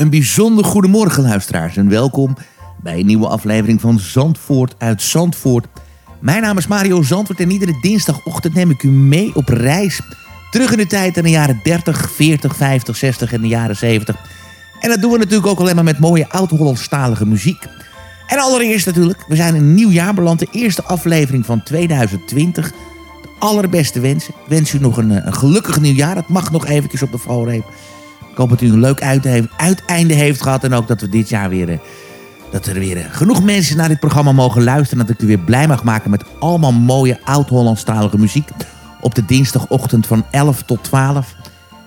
Een bijzonder goedemorgen luisteraars en welkom bij een nieuwe aflevering van Zandvoort uit Zandvoort. Mijn naam is Mario Zandvoort en iedere dinsdagochtend neem ik u mee op reis. Terug in de tijd in de jaren 30, 40, 50, 60 en de jaren 70. En dat doen we natuurlijk ook alleen maar met mooie oud-Hollandstalige muziek. En allereerst natuurlijk, we zijn een nieuw jaar beland. De eerste aflevering van 2020. De allerbeste wensen. Ik wens u nog een, een gelukkig nieuwjaar. Het mag nog eventjes op de valreep. Ik hoop dat u een leuk uiteinde heeft gehad. En ook dat we dit jaar weer... eh, Dat er weer eh, genoeg mensen naar dit programma mogen luisteren. Dat ik u weer blij mag maken met allemaal mooie oud-Hollandstalige muziek. Op de dinsdagochtend van 11 tot 12.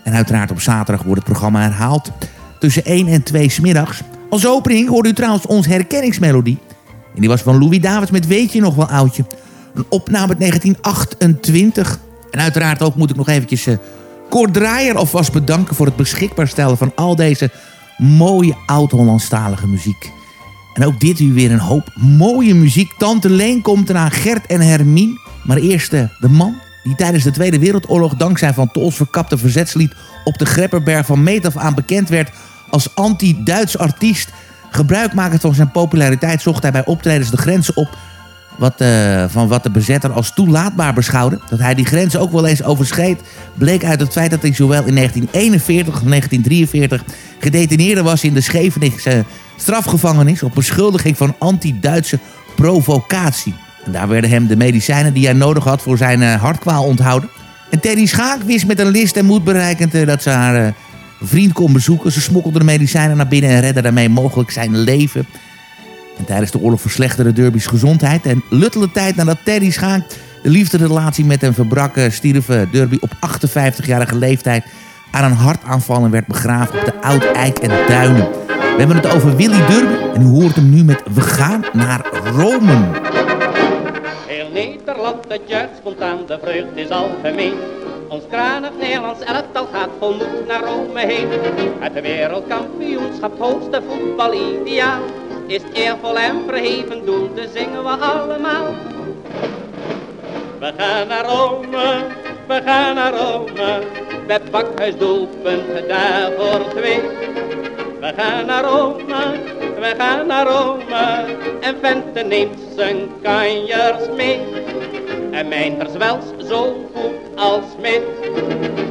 En uiteraard op zaterdag wordt het programma herhaald. Tussen 1 en 2 smiddags. Als opening hoort u trouwens onze herkenningsmelodie. En die was van Louis Davids met Weet je nog wel oudje. Een opname uit 1928. En uiteraard ook moet ik nog eventjes uh, Kort Draaier alvast bedanken... voor het beschikbaar stellen van al deze mooie oud-Hollandstalige muziek. En ook dit uur weer een hoop mooie muziek. Tante Leen komt eraan, Gert en Hermine. Maar eerst uh, de man die tijdens de Tweede Wereldoorlog... dankzij Van Tols verkapte verzetslied op de Grepperberg van meet af aan bekend werd... als anti-Duits artiest. Gebruikmakend van zijn populariteit zocht hij bij optredens de grenzen op... Wat, uh, van wat de bezetter als toelaatbaar beschouwde. Dat hij die grenzen ook wel eens overschreed... bleek uit het feit dat hij zowel in 1941 als 1943... gedetineerde was in de Scheveningse strafgevangenis... op beschuldiging van anti-Duitse provocatie. En daar werden hem de medicijnen die hij nodig had voor zijn uh, hartkwaal onthouden. En Terry Schaak wist met een list en moed bereikend uh, dat ze haar vriend kon bezoeken. Ze smokkelde de medicijnen naar binnen en redde daarmee mogelijk zijn leven. En tijdens de oorlog verslechterde Derby's gezondheid. En luttele tijd nadat Terry Schaak de liefdesrelatie met hem verbrak... stierf Derby op 58-jarige leeftijd aan een hartaanval... en werd begraven op de Oud Eik en Duinen. We hebben het over Willy Derby en u hoort hem nu met We gaan naar Rome. Nederland, het juist spontaan, de vreugd is algemeen. Ons kranig Nederlands elftal gaat vol moed naar Rome heen. Het wereldkampioenschap, hoogste voetbalideaal. Is eervol en verheven doel, te zingen we allemaal. We gaan naar Rome, we gaan naar Rome. Met pakhuis doelpunt daar voor twee. We gaan naar Rome, we gaan naar Rome. En Vente neemt zijn kanjers mee. En mijn verzwels zo goed als mit.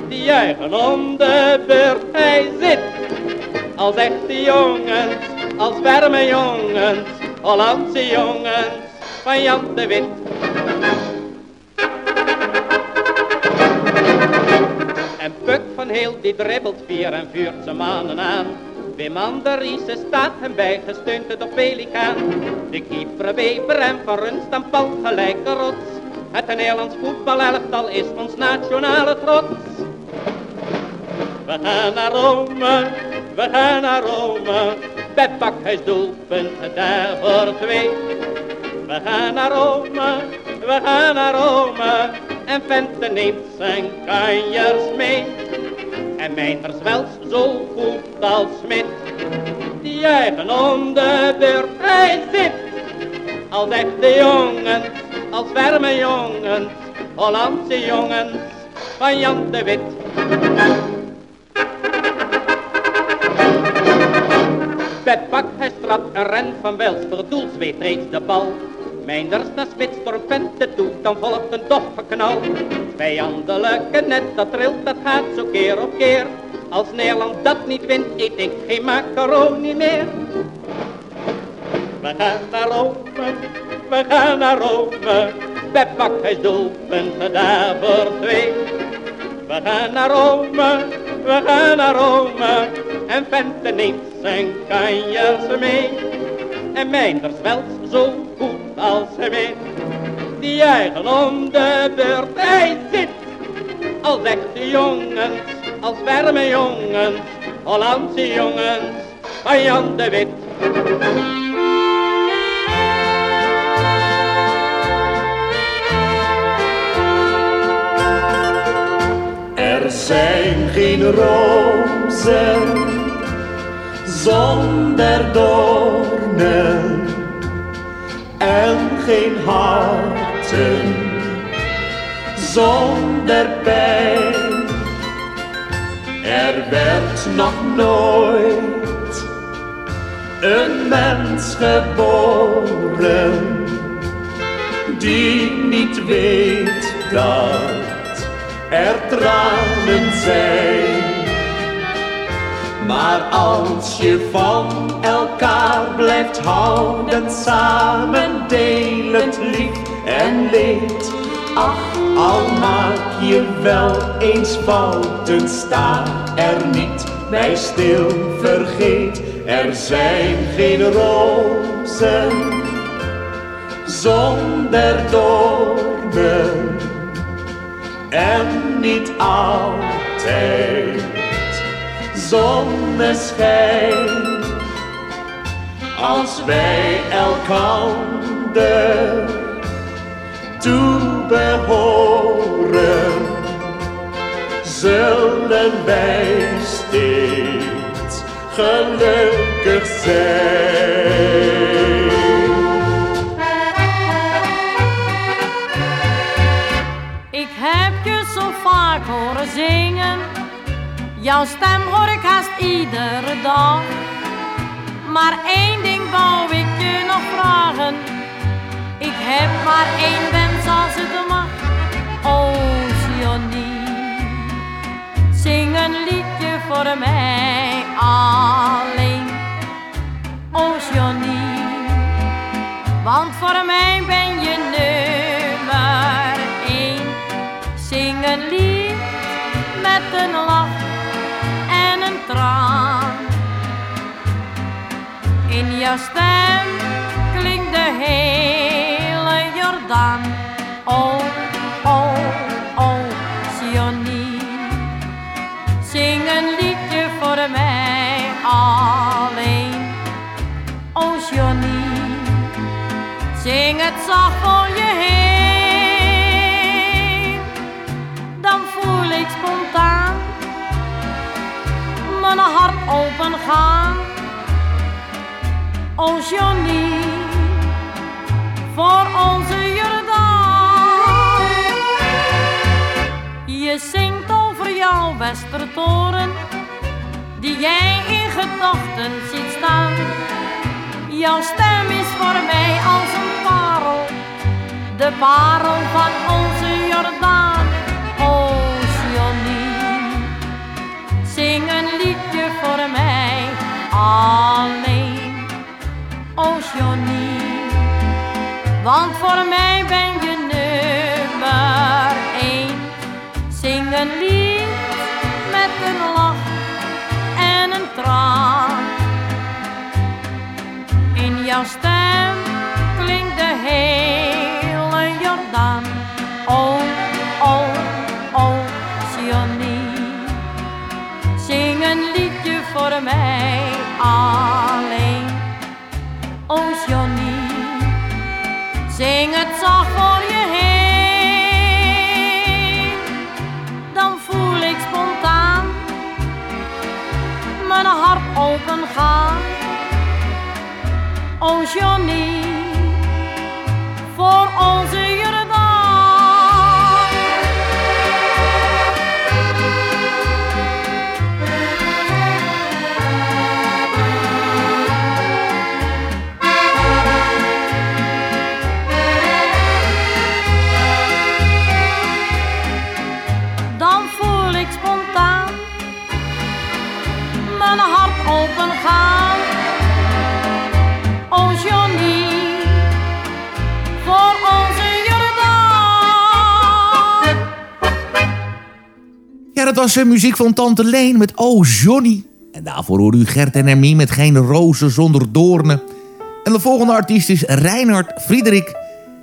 Die juichen om de beurt hij zit. Als echte jongens, als warme jongens. Hollandse jongens van Jan de Wit. En Puk van heel die dribbelt vier en vuurt zijn mannen aan. Wim Anderiese staat hem bij, gesteund door Pelikaan. De keeper Weber en Van aan pal gelijke rots. Het Nederlands voetbalelftal is ons nationale trots. We gaan naar Rome, we gaan naar Rome. Bij pakhuis doelpunt daar voor twee. We gaan naar Rome, we gaan naar Rome. En Vente neemt zijn kanjers mee. En mijn verzwels zo goed als smid. Die juichen om de beurt hij zit. Als echte jongens, als warme jongens. Hollandse jongens van Jan de Wit. Strapt een ren van Wels, voor doel zweet reeds de bal. Mijnders naar spits door venten toe, dan volgt een doffe knal. Vijandelijke net, dat trilt, dat gaat zo keer op keer. Als Nederland dat niet wint, eet ik geen macaroni meer. We gaan naar Rome, we gaan naar Rome. Bij pakhuis doelpunten daar voor twee. We gaan naar Rome, we gaan naar Rome. En Vente neemt zijn kanjers mee. En Mijnders wel zo goed als hij weet. Die juichen om de beurt hij zit. Als echte jongens, als warme jongens. Hollandse jongens van Jan de Wit. Er zijn geen rozen zonder doornen en geen harten zonder pijn. Er werd nog nooit een mens geboren die niet weet dat er tranen zijn. Maar als je van elkaar blijft houden, samen delend lief en leed. Ach, al maak je wel eens fouten, sta er niet bij stil, vergeet. Er zijn geen rozen zonder doornen en niet altijd zonneschijn. als wij elkander toebehoren, zullen wij steeds gelukkig zijn. Ik heb je zo vaak horen zingen, jouw stem hoor ik haast iedere dag. Maar één ding wou ik je nog vragen, ik heb maar één wens als het mag. Johnny, zing een liedje voor mij alleen. Johnny, want voor mij ben je nummer één. Zing een lied met een lach In jouw stem klinkt de hele Jordaan. Oh, oh, oh, Johnny. Zing een liedje voor mij alleen. Oh, Johnny. Zing het zacht voor je heen. Dan voel ik spontaan mijn hart open gaan. Johnny, voor onze Jordaan. Je zingt over jouw Westertoren, die jij in gedachten ziet staan. Jouw stem is voor mij als een parel, de parel van onze Jordaan. Oh Johnny, alleen. Johnny, want voor mij ben je nummer één. Zing een lied met een lach en een traan. In jouw stem klinkt de hele Jordaan. Oh, oh, oh, Johnny. Zing een liedje voor mij alleen. Oh, Johnny. Zing het zacht voor je heen. Dan voel ik spontaan mijn hart open gaan. Oh Johnny, voor onze Jordaan. Dat was muziek van Tante Leen met Oh Johnny. En daarvoor hoorde u Gert en Hermie met Geen rozen zonder doornen. En de volgende artiest is Reinhard Friedrich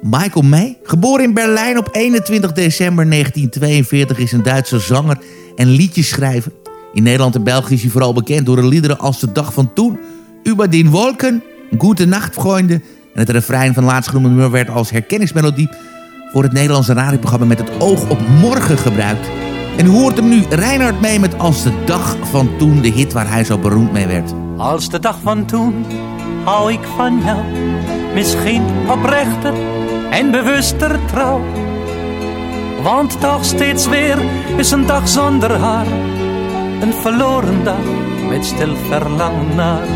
Michael May. Geboren in Berlijn op 21 december 1942 is een Duitse zanger en liedjeschrijver. In Nederland en België is hij vooral bekend door de liederen als De Dag van Toen... Über den Wolken, Gute Nacht, Freunde... en het refrein van laatstgenoemde nummer werd als herkenningsmelodie... voor het Nederlandse radioprogramma Met het oog op morgen gebruikt... En hoort hem nu Reinhard mee met Als de dag van toen, de hit waar hij zo beroemd mee werd. Als de dag van toen hou ik van jou, misschien oprechter en bewuster trouw. Want toch steeds weer is een dag zonder haar, een verloren dag met stil verlangen naar.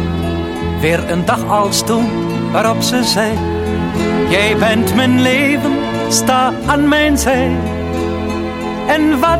Weer een dag als toen waarop ze zei, jij bent mijn leven, sta aan mijn zij. En wat,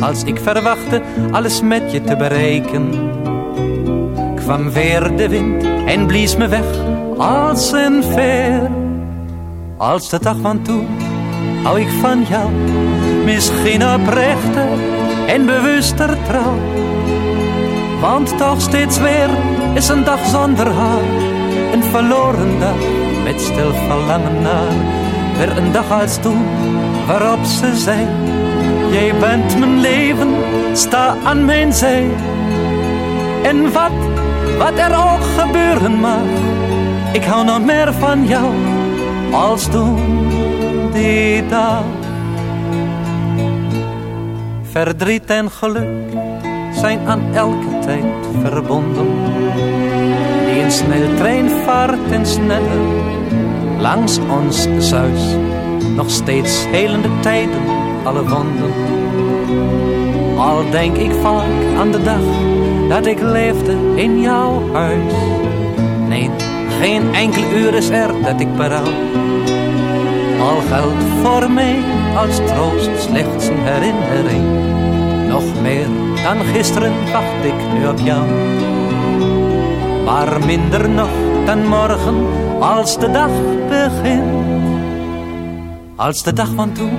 als ik verwachtte alles met je te bereiken, kwam weer de wind en blies me weg als een veer. Als de dag van toen hou ik van jou, misschien oprechter en bewuster trouw. Want toch steeds weer is een dag zonder haar, een verloren dag met stil verlangen naar. Weer een dag als toen, waarop ze zei, jij bent mijn leven, sta aan mijn zij. En wat, wat er ook gebeuren mag, ik hou nog meer van jou als toen die dag. Verdriet en geluk zijn aan elke tijd verbonden. Die een snelle trein vaart en sneller langs ons zuis. Nog steeds helende tijden, alle. Al denk ik vaak aan de dag dat ik leefde in jouw huis. Nee, geen enkel uur is er dat ik berouw. Al geldt voor mij als troost slechts een herinnering. Nog meer dan gisteren wacht ik nu op jou. Maar minder nog dan morgen als de dag begint. Als de dag van toen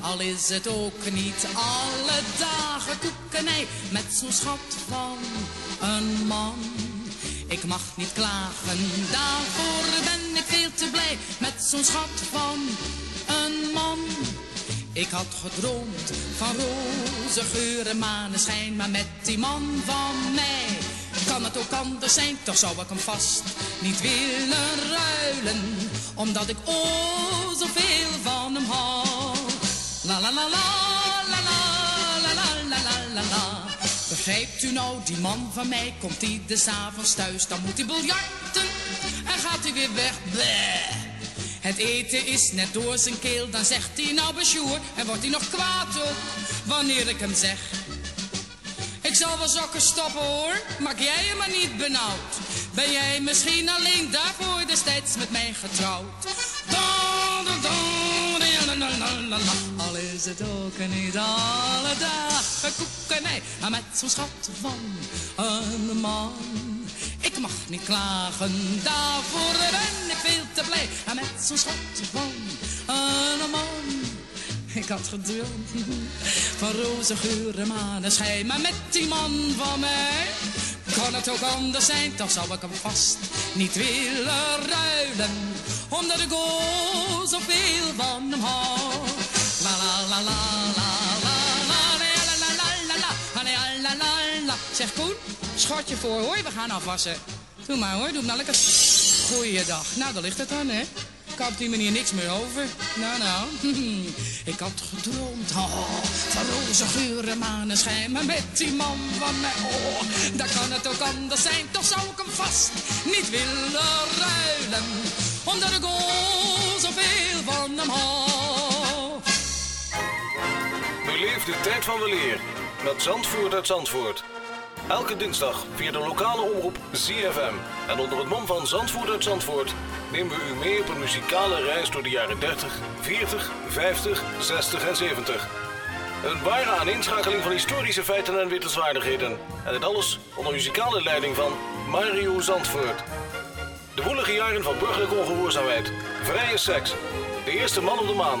Al is het ook niet alle dagen koekenij met zo'n schat van een man. Ik mag niet klagen, daarvoor ben ik veel te blij met zo'n schat van een man. Ik had gedroomd van roze geuren, maneschijn, maar met die man van mij kan het ook anders zijn, toch zou ik hem vast niet willen ruilen. Omdat ik oh zoveel van hem hou. La la la la, la la la la la la la Begrijpt u nou, die man van mij komt ieders avonds thuis. Dan moet hij biljarten en gaat hij weer weg. Bleh. Het eten is net door zijn keel, dan zegt hij nou besjoer. En wordt hij nog kwaad op wanneer ik hem zeg. Ik zal wel sokken stoppen hoor, maak jij je maar niet benauwd. Ben jij misschien alleen daarvoor destijds met mij getrouwd? La, la. Al is het ook niet alle dagen koekenij, maar met zo'n schat van een man. Ik mag niet klagen, daarvoor ben ik veel te blij. Met zo'n schat van een man. Ik had gedroomd van roze geuren, maneschijn. Maar met die man van mij kan het ook anders zijn. Toch zou ik hem vast niet willen ruilen. Omdat ik oh zoveel van hem hou. La la la la la la la la la la la la la la Zeg Koen, schotje voor hoor, we gaan afwassen. Doe maar hoor, doe maar lekker. Goeiedag. Nou, daar ligt het dan, hè. Ik had die manier niks meer over. Nou, nou. Ik had gedroomd oh, van roze geuren, maneschijn. Maar met die man van mij, oh, daar kan het ook anders zijn. Toch zou ik hem vast niet willen ruilen. Omdat ik al zoveel van hem hou. Beleef de tijd van weleer met Zandvoort uit Zandvoort. Elke dinsdag via de lokale omroep ZFM. En onder het mom van Zandvoort uit Zandvoort nemen we u mee op een muzikale reis door de jaren 30, 40, 50, 60 en 70. Een ware aaninschakeling van historische feiten en wittelswaardigheden. En dit alles onder muzikale leiding van Mario Zandvoort. De woelige jaren van burgerlijke ongehoorzaamheid, vrije seks, de eerste man op de maan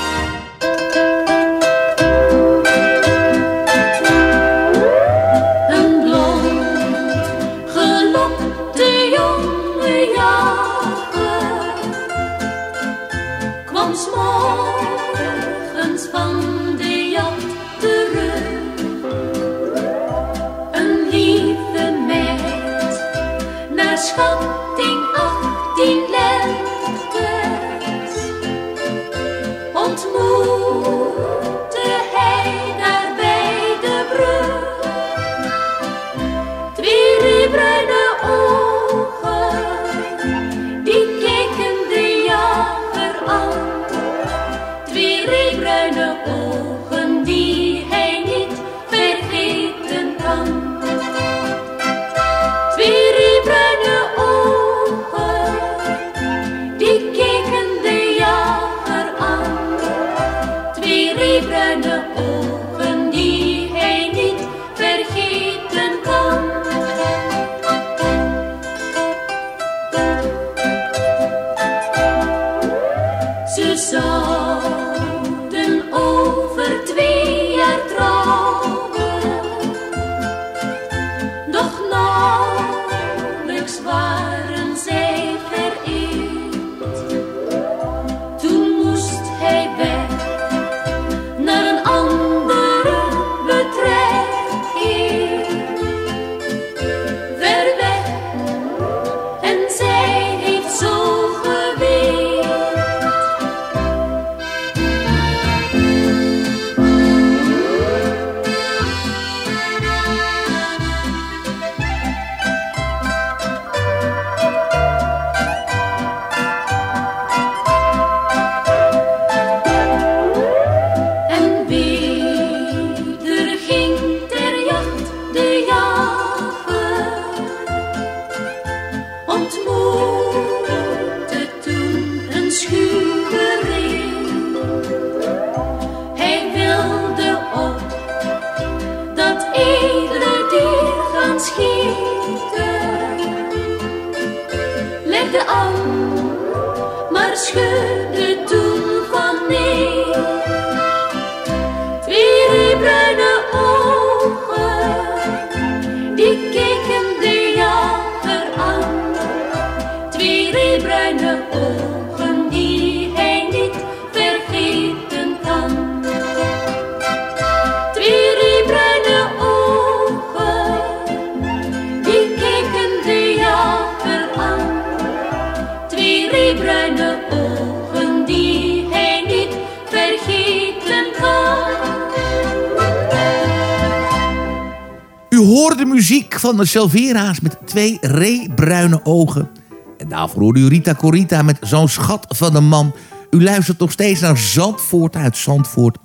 De Silvera's met twee reebruine ogen. En daarvoor hoorde u Rita Corita met zo'n schat van een man. U luistert nog steeds naar Zandvoort uit Zandvoort.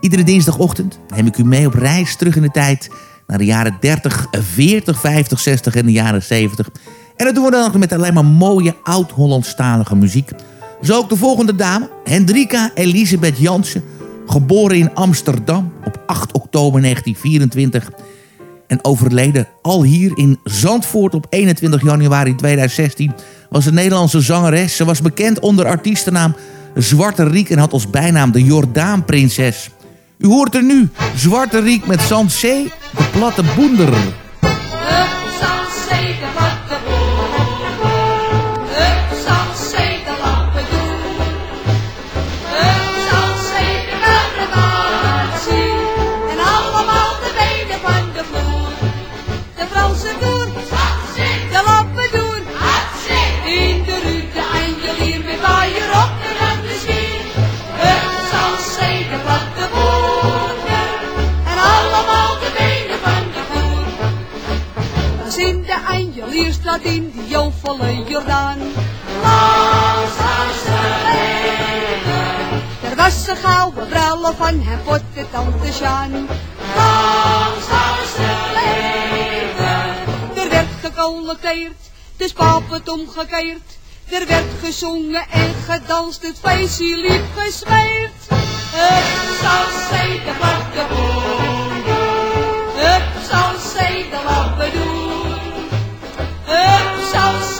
Iedere dinsdagochtend neem ik u mee op reis terug in de tijd... naar de jaren 30, 40, 50, 60 en de jaren 70. En dat doen we dan met alleen maar mooie oud-Hollandstalige muziek. Zo ook de volgende dame, Hendrika Elisabeth Jansen... geboren in Amsterdam op 8 oktober 1924 en overleden al hier in Zandvoort op 21 januari 2016... was een Nederlandse zangeres. Ze was bekend onder artiestennaam Zwarte Riek en had als bijnaam de Jordaanprinses. U hoort er nu, Zwarte Riek met Zandzee, de platte boender. stille Jordaan. Langs haar Er was een gouden brullen van hem voor de tante Sjaan. Langs haar Er werd gecollecteerd, dus de papa het omgekeerd. Er werd gezongen en gedanst, het feestje liep gesmeerd. Het zal zij de platte boom doen. Het zal zij de lappen. Het zal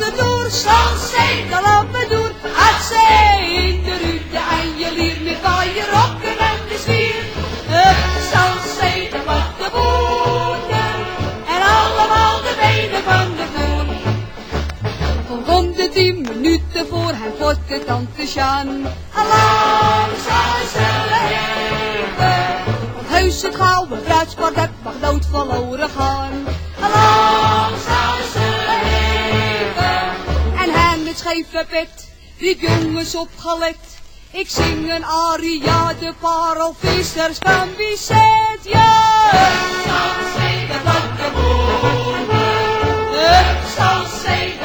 onze boer, zal zij de lampen doen. Had zij in de rute en je lier, met al je rokken en de zwier. Het zal zij de wachten en allemaal de benen van de boer. Rond de tien minuten voor hem wordt de tante Sjaan. Alarm zal leven. hebben. Huis het gouden bruidspart, heb, mag dood verloren gaan. Alarm scheve bed, die jongens opgelet. Ik zing een aria, de parelvissers van wie ja. Hup, zal zee, de bakkenboeren. Hup, zal zee,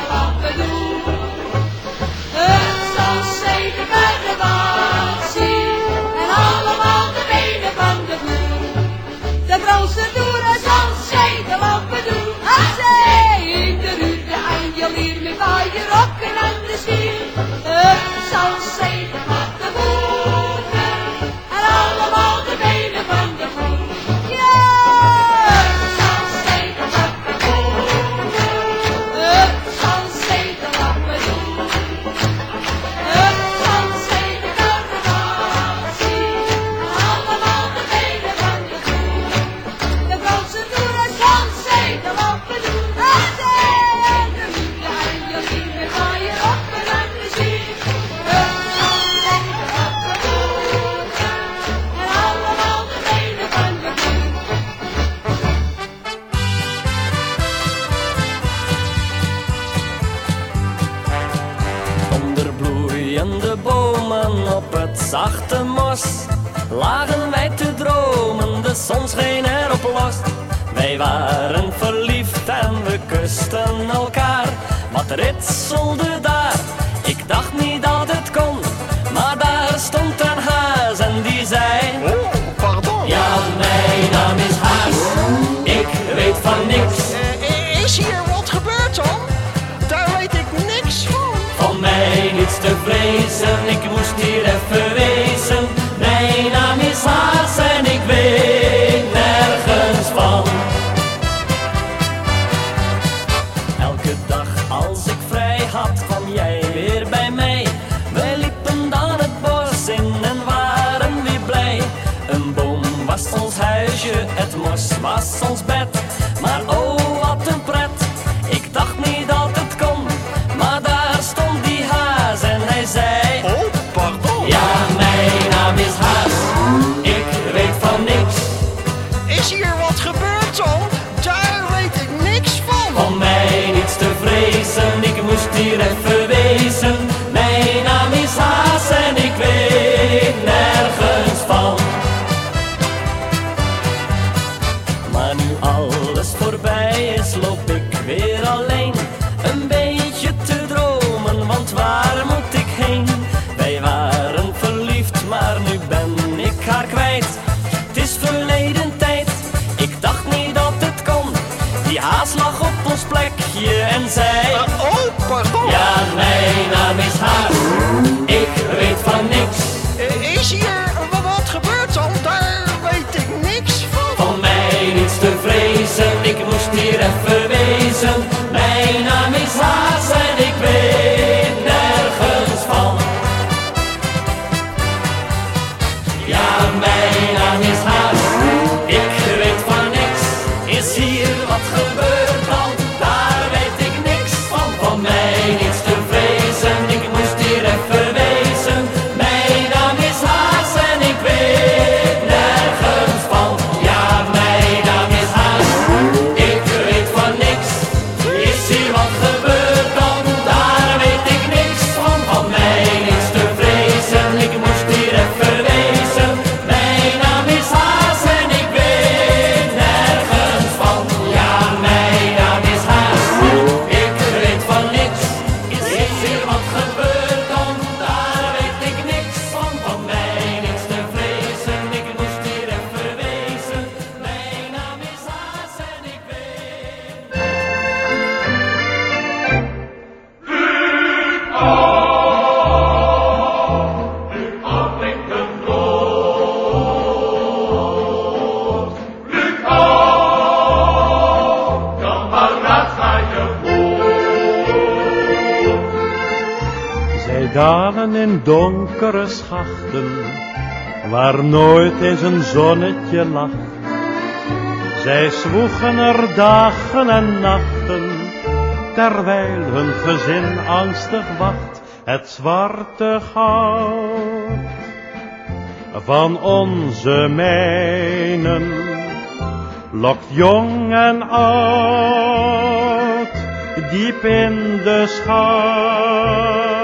dalen in donkere schachten, waar nooit eens een zonnetje lacht. Zij zwoegen er dagen en nachten, terwijl hun gezin angstig wacht. Het zwarte goud van onze mijnen lokt jong en oud diep in de schacht.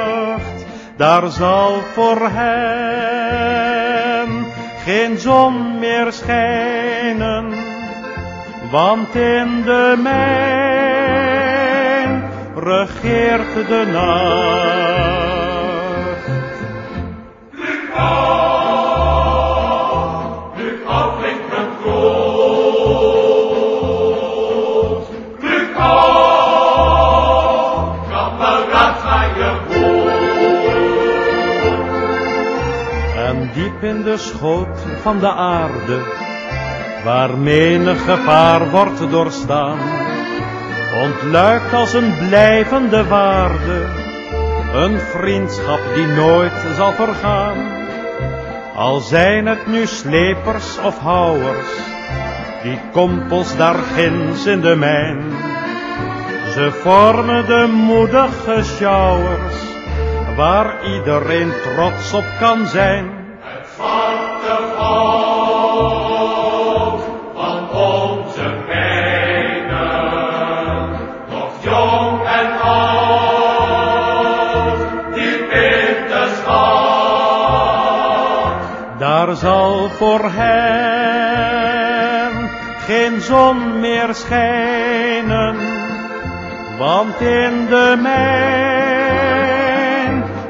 Daar zal voor hen geen zon meer schijnen, want in de mijn regeert de nacht. Diep in de schoot van de aarde, waar menig gevaar wordt doorstaan, ontluikt als een blijvende waarde, een vriendschap die nooit zal vergaan. Al zijn het nu slepers of houwers, die kompels daar ginds in de mijn. Ze vormen de moedige sjouwers, waar iedereen trots op kan zijn. Daar zal voor hen geen zon meer schijnen, want in de mijn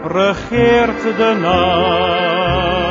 regeert de nacht.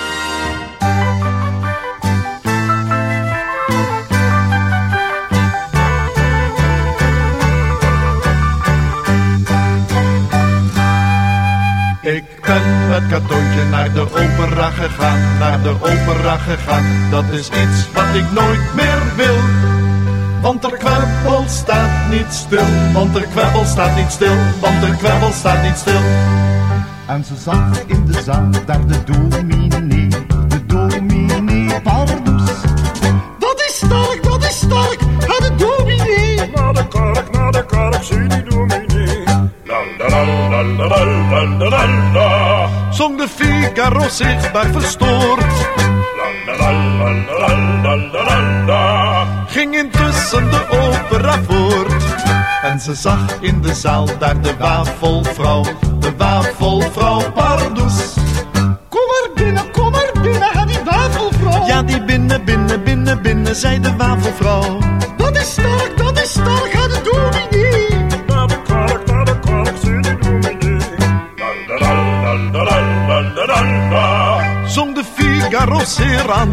Ik ben met Katoentje naar de opera gegaan, naar de opera gegaan. Dat is iets wat ik nooit meer wil. Want de kwebbel staat niet stil, want de kwebbel staat niet stil, want de kwebbel staat niet stil. En ze zag in de zaal daar de dominee, de dominee Pardus. Figaro zichtbaar verstoord. Ging intussen de opera voort. En ze zag in de zaal daar de wafelvrouw, de wafelvrouw Pardus. Kom maar binnen, kom maar binnen, ga die wafelvrouw. Ja, die binnen, binnen, binnen, binnen, zei de wafelvrouw. Zeer la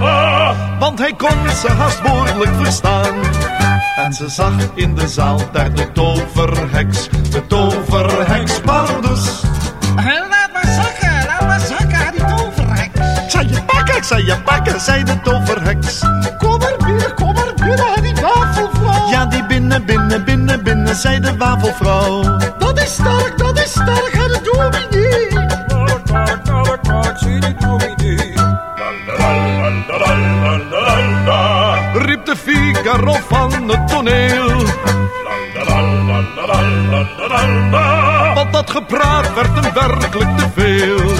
la. want hij kon ze haast behoorlijk verstaan. En ze zag in de zaal daar de toverheks, de toverheks Pardus. Laat maar zakken, laat maar zakken, die toverhek. Ik zal je pakken, ik zal je pakken, zei de toverheks. Kom maar binnen, kom maar binnen, die wafelvrouw. Ja, die binnen, binnen, binnen, binnen, zei de wafelvrouw. Dat is sterk, dat is sterk, en de dominee. Riep de Figaro van het toneel. Want dat gepraat werd hem werkelijk te veel.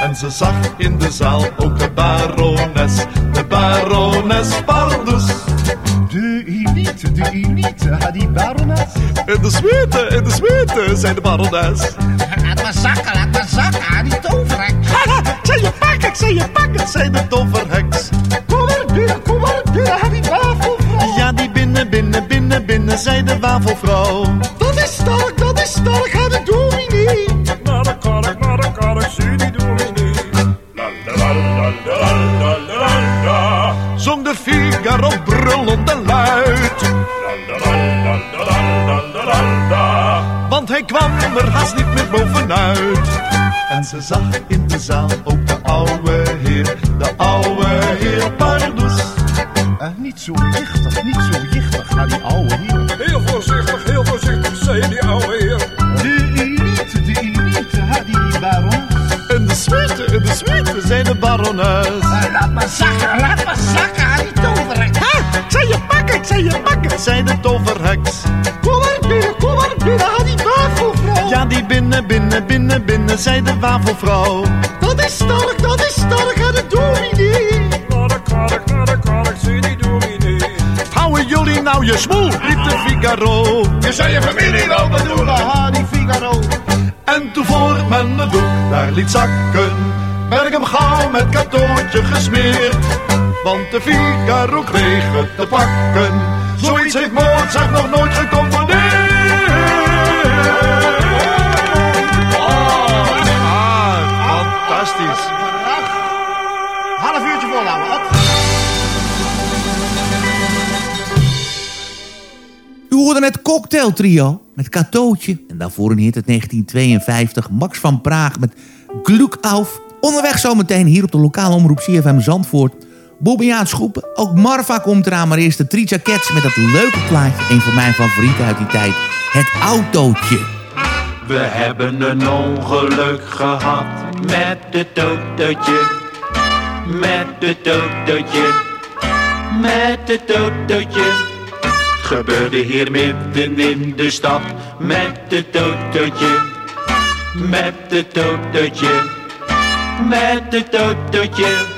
En ze zag in de zaal ook de barones, de barones Pardus. Elite, de elite, ha, die barones. In de zwete, in de zwete, zei de barones. Laat maar zakken, laat maar zakken, ha, die toverheks. Zei je pakken, zei je pakken, zei de toverheks. Kom maar binnen, kom maar binnen, ha, die wafelvrouw. Ja, die binnen, binnen, binnen, binnen, zei de wafelvrouw. Want hij kwam er haast niet meer bovenuit. En ze zag in de zaal ook de oude heer, de oude heer Pardus. Eh, niet zo jichtig, niet zo jichtig, ha, die oude heer. Heel voorzichtig, heel voorzichtig, zei die oude heer. De elite, de elite, ha, die baron. In de suite, in de suite, zei de barones. Laat maar zakken, laat zei zei de toverheks. Kom maar binnen, kom maar binnen, ha, die wafelvrouw. Ja, die binnen, binnen, binnen, binnen, zei de wafelvrouw. Dat is sterk, dat is sterk, ha, de dominee. De kark, de kark, zie die dominee. Houden jullie nou je smoel, riep de Figaro. Je zou je familie wel bedoelen, ha, die Figaro. En toen voor men het doek daar liet zakken, werd ik hem gauw met katoentje gesmeerd. Want de Figaro kreeg het te pakken. Zoiets heeft Mozart nog nooit gecomponeerd. Fantastisch. Half uurtje volhouden, wat? U hoorde het Cocktail Trio met Katootje. En daarvoor een hit uit 1952. Max van Praag met Glück auf. Onderweg zometeen hier op de lokale omroep CFM Zandvoort. Bobbejaan Schoepen. Ook Marva komt eraan, maar eerst de Tricia Cats met dat leuke plaatje. Een van mijn favorieten uit die tijd. Het autootje. We hebben een ongeluk gehad met het autootje. Met het autootje. Met het autootje. Gebeurde hier midden in de stad met het autootje. Met het autootje. Met het autootje.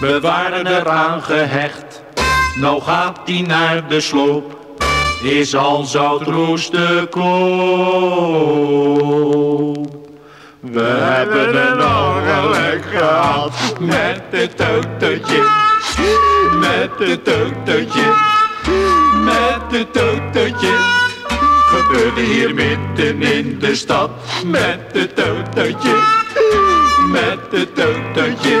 we waren eraan gehecht. Nou gaat die naar de sloop, is al zout roest te koop. We hebben een ongeluk gehad met het autootje, met het autootje, met het autootje. Gebeurde hier midden in de stad met het autootje, met het autootje,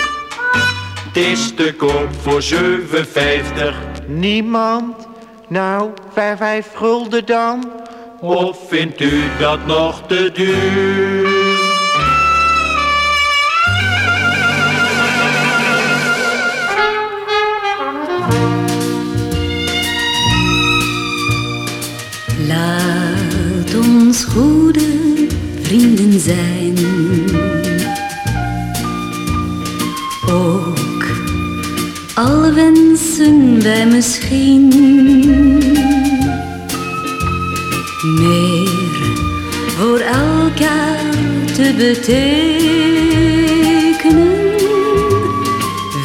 Het is te koop voor 7,50. Niemand? Nou, vijf, vijf gulden dan? Of vindt u dat nog te duur? Laat ons goede vrienden zijn. Al wensen wij misschien meer voor elkaar te betekenen,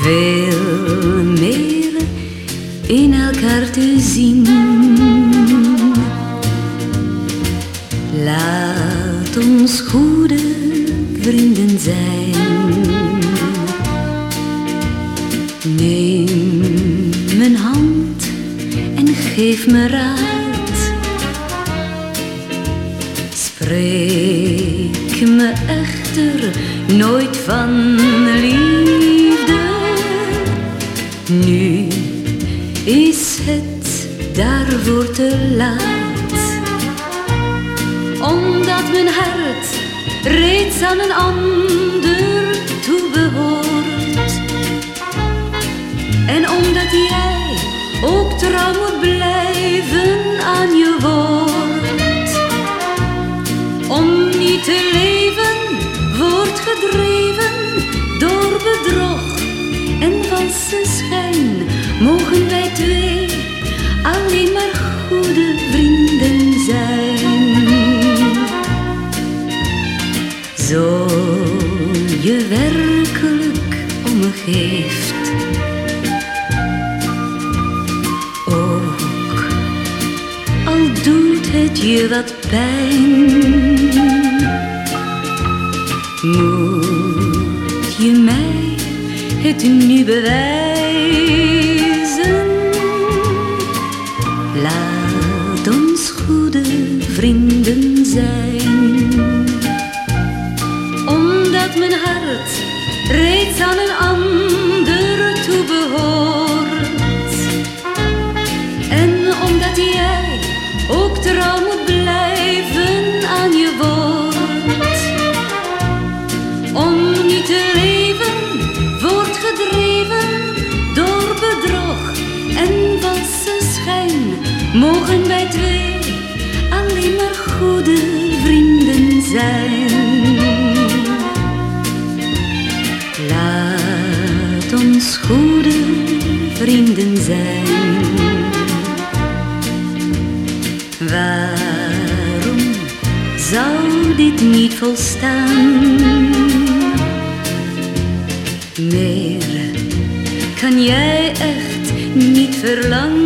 veel meer in elkaar te zien. Laat ons goede vrienden zijn. Geef me raad. Spreek me echter nooit van liefde. Nu is het daarvoor te laat omdat mijn hart reeds aan een ander toebehoort. En omdat jij ook trouw moet blijven aan je woord. Om niet te leven wordt gedreven door bedrog en valse schijn. Mogen wij twee alleen maar goede vrienden zijn. Zo je werkelijk om doet je wat pijn, moet je mij het nu bewijzen. Zijn. Laat ons goede vrienden zijn. Waarom zou dit niet volstaan? Meer kan jij echt niet verlangen.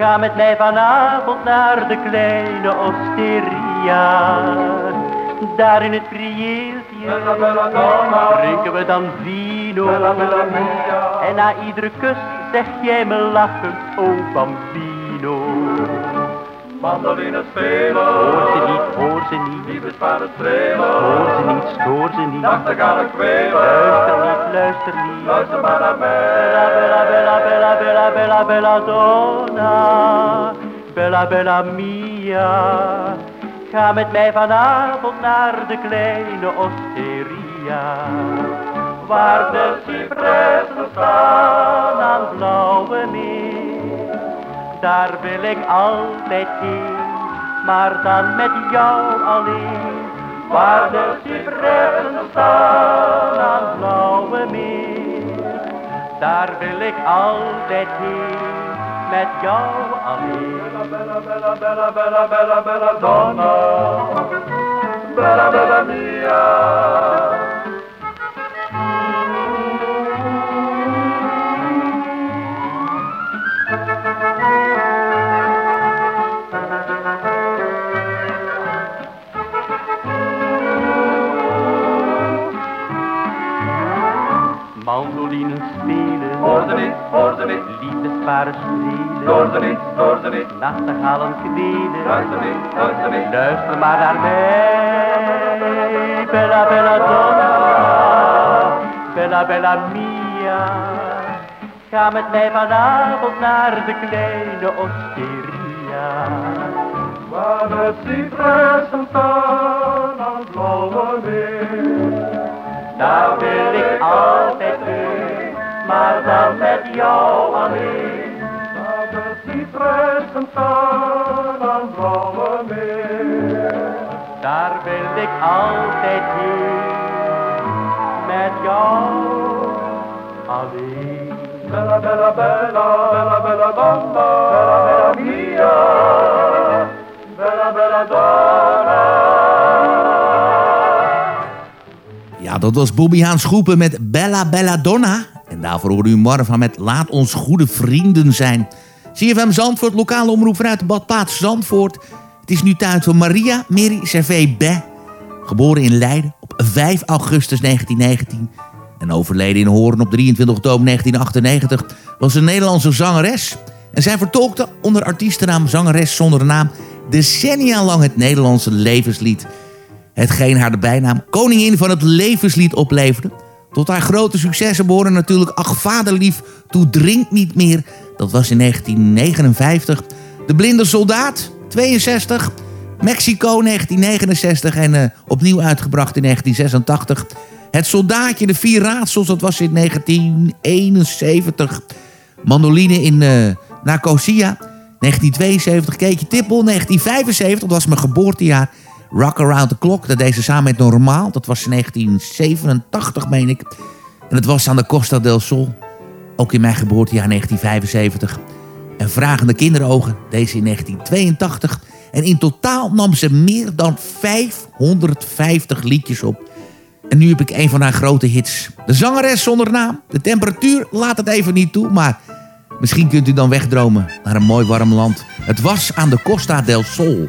Ga met mij vanavond naar de kleine osteria. Daar in het prieeltje drinken we dan vino. En na iedere kus zeg jij me lachend, oh bambino. Mandoline spelen. Hoor ze niet, hoor ze niet. Die besparen strelen. Hoor ze niet, stoor ze niet. Nachtegalen kwelen. Luister niet, luister niet. Luister maar naar mij. Bella, bella, bella, bella, bella, bella donna. Bella, bella mia. Ga met mij vanavond naar de kleine osteria. Waar de cipressen staan aan blauwe meer. Daar wil ik altijd heen, maar dan met jou alleen. Waar de cypressen staan aan blauwe meer, daar wil ik altijd heen, met jou alleen. Bella, bella, bella, bella, bella, bella, donna, bella, bella mia. Door de wind, door de wind, nachtegalen kwelen. uit de wind. Luister maar naar mij, bella bella donna, bella bella mia. Ga met mij vanavond naar de kleine osteria. Waar de cypressen staan aan het blauwe meer. Daar wil ik altijd heen, maar dan met jou alleen. Staan aan blauwe meer. Daar wil ik altijd heen, met jou alleen. Bella, bella, bella, bella, bella, donna, bella, bella mia. Bella, bella, donna. Ja, dat was Bobby Haan Schoepen met Bella Bella Donna. En daarvoor hoorde u Marva met Laat ons goede vrienden zijn. CFM Zandvoort, lokale omroep vanuit de badplaats Zandvoort. Het is nu tijd voor Maria Mary Servé Be. Geboren in Leiden op 5 augustus 1919. En overleden in Hoorn op 23 oktober 1998 was een Nederlandse zangeres. En zij vertolkte onder artiestennaam Zangeres zonder naam decennia lang het Nederlandse levenslied. Hetgeen haar de bijnaam Koningin van het Levenslied opleverde. Tot haar grote successen behoren natuurlijk Ach Vaderlief, Toe Drink Niet Meer. Dat was in 1959. De Blinde Soldaat, 62. Mexico, 1969. En eh, opnieuw uitgebracht in 1986. Het Soldaatje, de Vier Raadsels, dat was in 1971. Mandoline in uh, Nicosia, 1972. Keetje Tippel, 1975. Dat was mijn geboortejaar. Rock Around the Clock, dat deed ze samen met Normaal. Dat was in 1987, meen ik. En het was aan de Costa del Sol. Ook in mijn geboortejaar 1975. En Vragende Kinderogen, deze in 1982. En in totaal nam ze meer dan 550 liedjes op. En nu heb ik een van haar grote hits. De zangeres zonder naam. De temperatuur laat het even niet toe, maar... Misschien kunt u dan wegdromen naar een mooi warm land. Het was aan de Costa del Sol.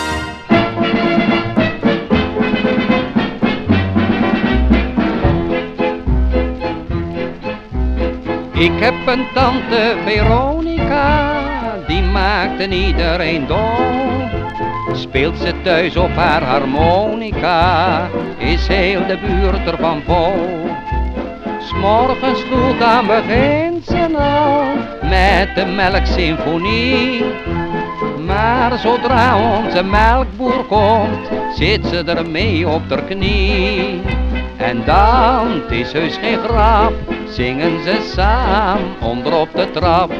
Ik heb een tante Veronica, die maakte iedereen dol. Speelt ze thuis op haar harmonica, is heel de buurt ervan vol. S'morgens vroeg dan begint ze met de melksymfonie. Maar zodra onze melkboer komt, zit ze ermee op haar knie. En dan, het is heus geen grap, zingen ze samen onder op de trap.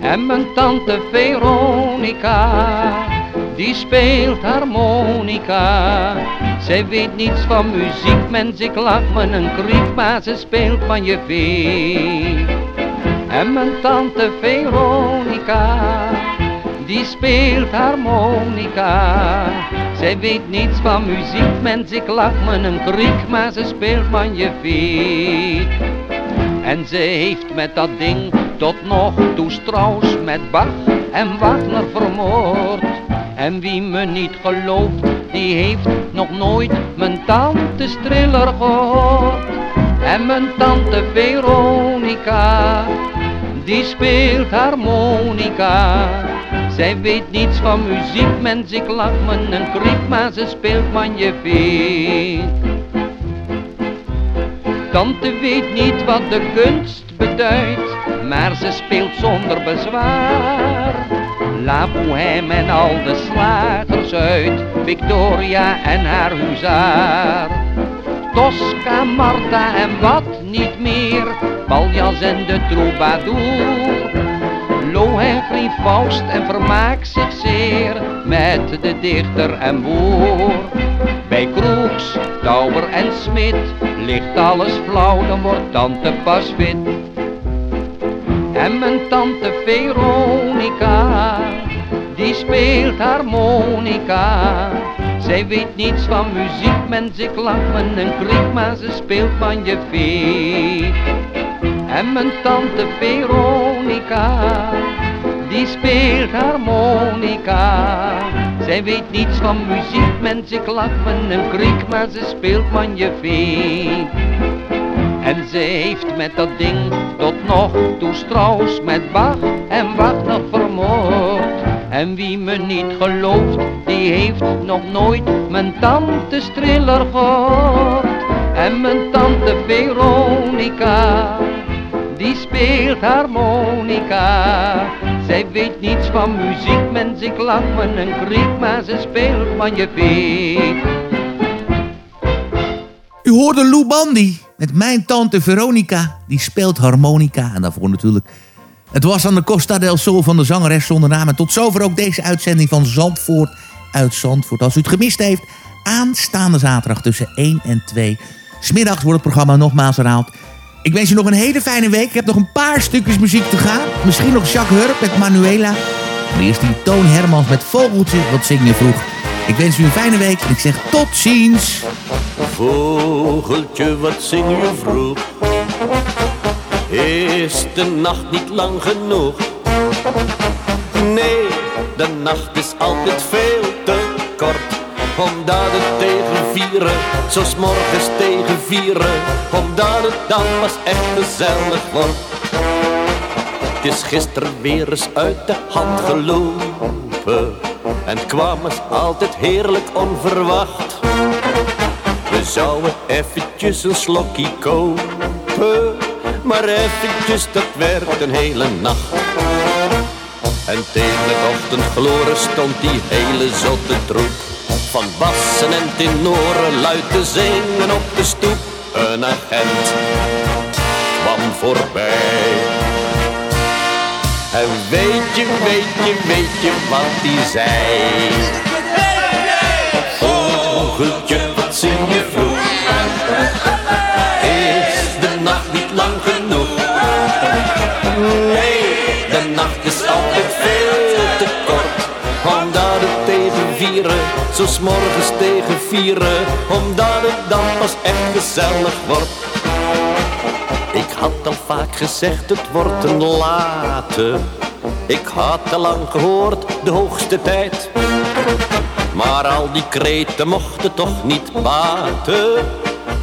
En mijn tante Veronica, die speelt harmonica. Zij weet niets van muziek, mens, ik lach me een kriek, maar ze speelt van je vee. En mijn tante Veronica, die speelt harmonica. Zij weet niets van muziek, mens, ik lach me een kriek, maar ze speelt vee. En ze heeft met dat ding tot nog toe Strauss met Bach en Wagner vermoord. En wie me niet gelooft, die heeft nog nooit mijn tante Striller gehoord. En mijn tante Veronica, die speelt harmonica. Zij weet niets van muziek, mens, ik lach me een kriek, maar ze speelt magnifiek. Tante weet niet wat de kunst beduidt, maar ze speelt zonder bezwaar. La Bohème en al de slagers uit, Victoria en haar huzaar. Tosca, Marta en wat niet meer, Paljas en de troubadour. Lohengrin, Faust en vermaakt zich zeer met de dichter en boer. Bij Kroeks, Tauber en Smit ligt alles flauw, dan wordt tante pas wit. En mijn tante Veronica, die speelt harmonica. Zij weet niets van muziek, mens, ik lach me een kriek, maar ze speelt van je vee. En mijn tante Veronica, die speelt harmonica. Zij weet niets van muziek, mens, ik lach me een kriek, maar ze speelt magnifiek. En ze heeft met dat ding tot nog toe Strauss met Bach en Wagner vermoord. En wie me niet gelooft, die heeft nog nooit mijn tante Striller gehoord. En mijn tante Veronica, die speelt harmonica. Zij weet niets van muziek, mens, ik lach een kriek, maar ze speelt magnifiek. U hoorde Lou Bandy met mijn tante Veronica. Die speelt harmonica. En daarvoor natuurlijk... Het was aan de Costa del Sol van de zangeres zonder naam. En tot zover ook deze uitzending van Zandvoort uit Zandvoort. Als u het gemist heeft, aanstaande zaterdag tussen 1 en 2. Smiddags wordt het programma nogmaals herhaald. Ik wens je nog een hele fijne week. Ik heb nog een paar stukjes muziek te gaan. Misschien nog Jacques Hurp met Manuela. Maar eerst die Toon Hermans met Vogeltje. Wat zing je vroeg? Ik wens u een fijne week ik zeg tot ziens. Vogeltje, wat zing je vroeg? Is de nacht niet lang genoeg? Nee, de nacht is altijd veel. Omdat het tegen vieren, zo morgens tegen vieren. Omdat het dan pas echt gezellig wordt. Het is gisteren weer eens uit de hand gelopen. En kwam eens altijd heerlijk onverwacht. We zouden eventjes een slokje kopen, maar eventjes, dat werd een hele nacht. En tegen het ochtendgloren stond die hele zotte troep van bassen en tenoren luid te zingen op de stoep. Een agent kwam voorbij. En weet je, weet je, weet je wat die zei? Vogeltje, wat zing je vroeg? Zo 's morgens tegen vieren. Omdat het dan pas echt gezellig wordt. Ik had al vaak gezegd, het wordt een late. Ik had te lang gehoord, de hoogste tijd. Maar al die kreten mochten toch niet baten.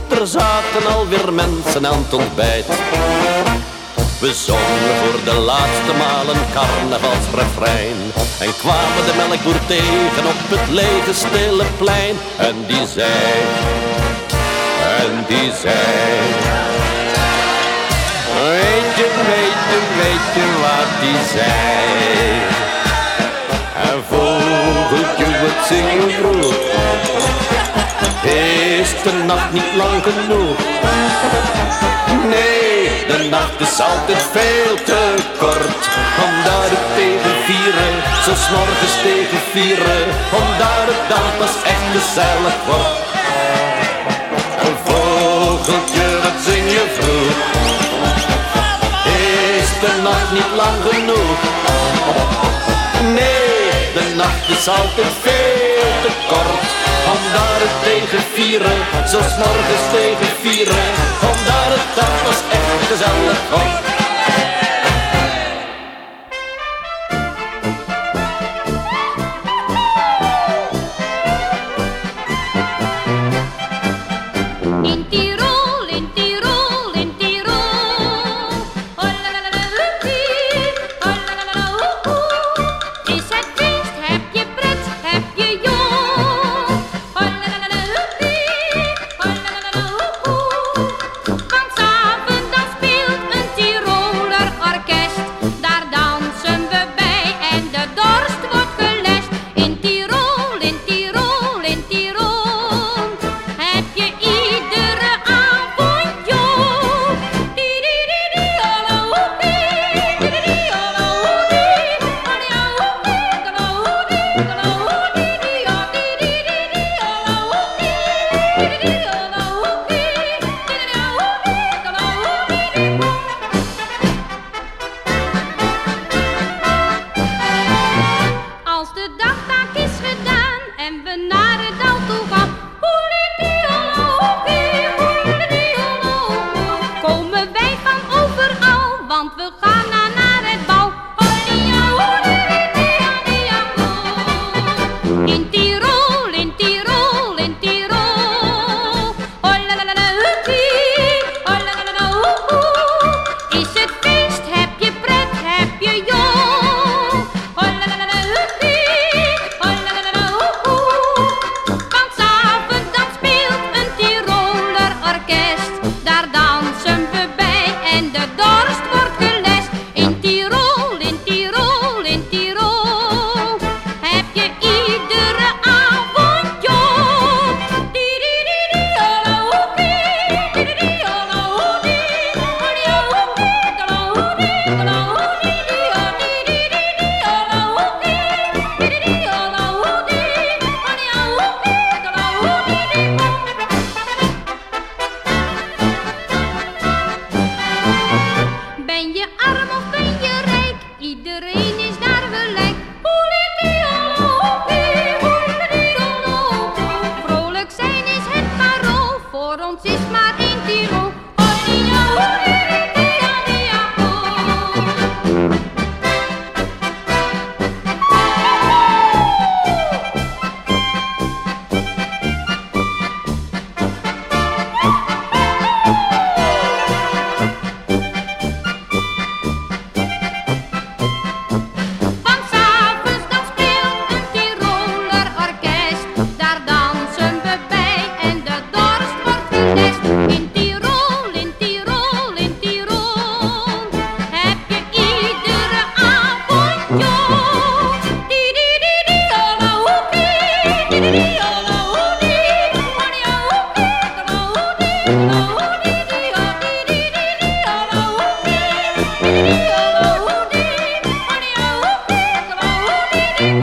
Er zaten alweer mensen aan het ontbijt. We zongen voor de laatste maal een carnavalsrefrein. En kwamen de melkboer tegen op het lege stille plein. En die zei, en die zei. Weet je, weet je, weet je wat die zei? En vogeltje, wat zing je? Is de nacht niet lang genoeg? Nee, de nacht is altijd veel te kort. Omdat het tegen vieren, zo 's morgens tegen vieren. Omdat het dan pas echt gezellig wordt. Een vogeltje, wat zing je vroeg? Is de nacht niet lang genoeg? Nee, de nacht is altijd veel te kort. Omdat het tegen vieren, zo morgens tegen vieren. Omdat het dan pas echt gezellig